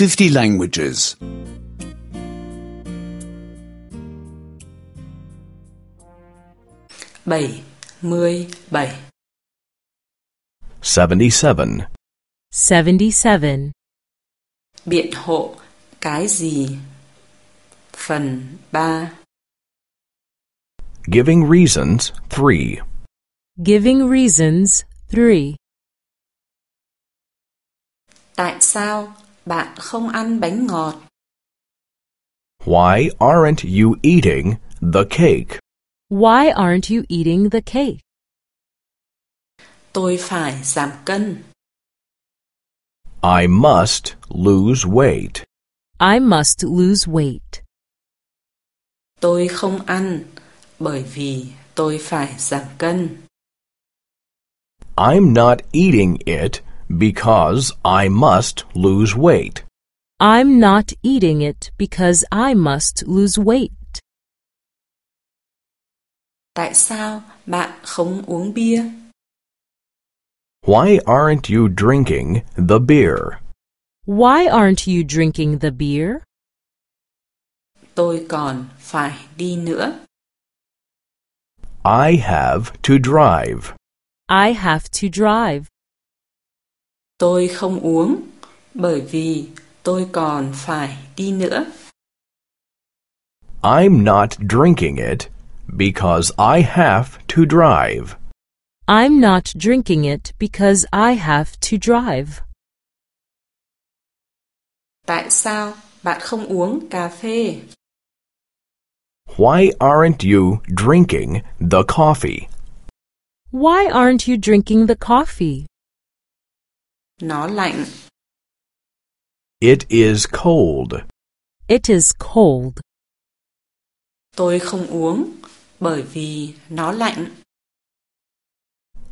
50 languages. 77 77. 77. Biện hộ cái gì? Phần 3 Giving reasons 3. Giving reasons 3. Tại sao bạn không ăn bánh ngọt? Why aren't you eating the cake? Why aren't you eating the cake? Tôi phải giảm cân. I must lose weight. I must lose weight. Tôi không ăn bởi vì tôi phải giảm cân. I'm not eating it because I must lose weight. I'm not eating it because I must lose weight. Tại sao bạn không uống bia? Why aren't you drinking the beer? Why aren't you drinking the beer? Tôi còn phải đi nữa. I have to drive. I have to drive. Tôi không uống bởi vì tôi còn phải đi nữa. I'm not drinking it because I have to drive. I'm not drinking it because I have to drive. Tại sao bạn không uống cà phê? Why aren't you drinking the coffee? Why aren't you drinking the coffee? Nó lạnh. It is cold. It is cold. Tôi không uống bởi vì nó lạnh.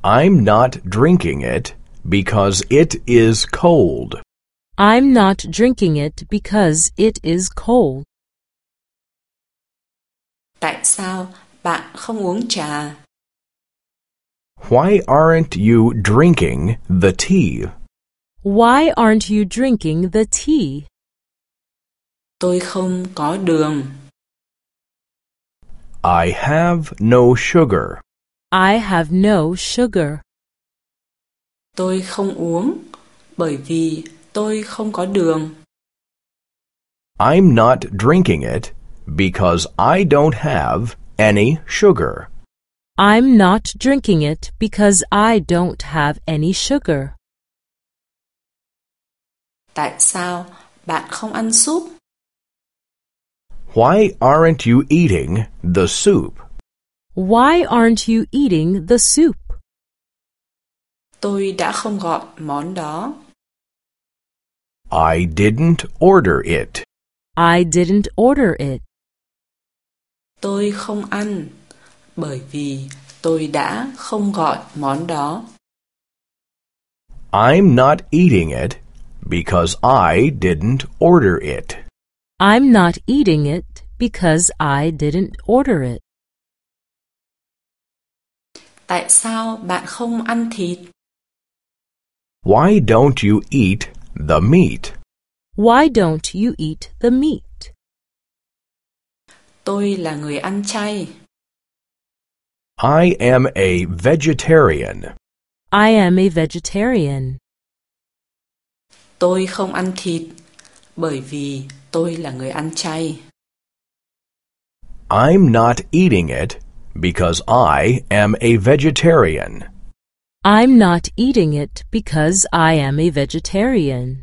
I'm not drinking it because it is cold. I'm not drinking it because it is cold. Tại sao bạn không uống trà? Why aren't you drinking the tea? Why aren't you drinking the tea? Tôi không có đường. I have no sugar. I have no sugar. Tôi không uống bởi vì tôi không có đường. I'm not drinking it because I don't have any sugar. I'm not drinking it because I don't have any sugar. Tại sao bạn không ăn súp? Why aren't you eating the soup? Why aren't you eating the soup? Tôi đã không gọi món đó. I didn't order it. I didn't order it. Tôi không ăn bởi vì tôi đã không gọi món đó. I'm not eating it because I didn't order it. I'm not eating it because I didn't order it. Tại sao bạn không ăn thịt? Why don't you eat the meat? Why don't you eat the meat? Tôi là người ăn chay. I am a vegetarian. I am a vegetarian. Tôi không ăn thịt bởi vì tôi là người ăn chay. I'm not eating it because I am a vegetarian. I'm not eating it because I am a vegetarian.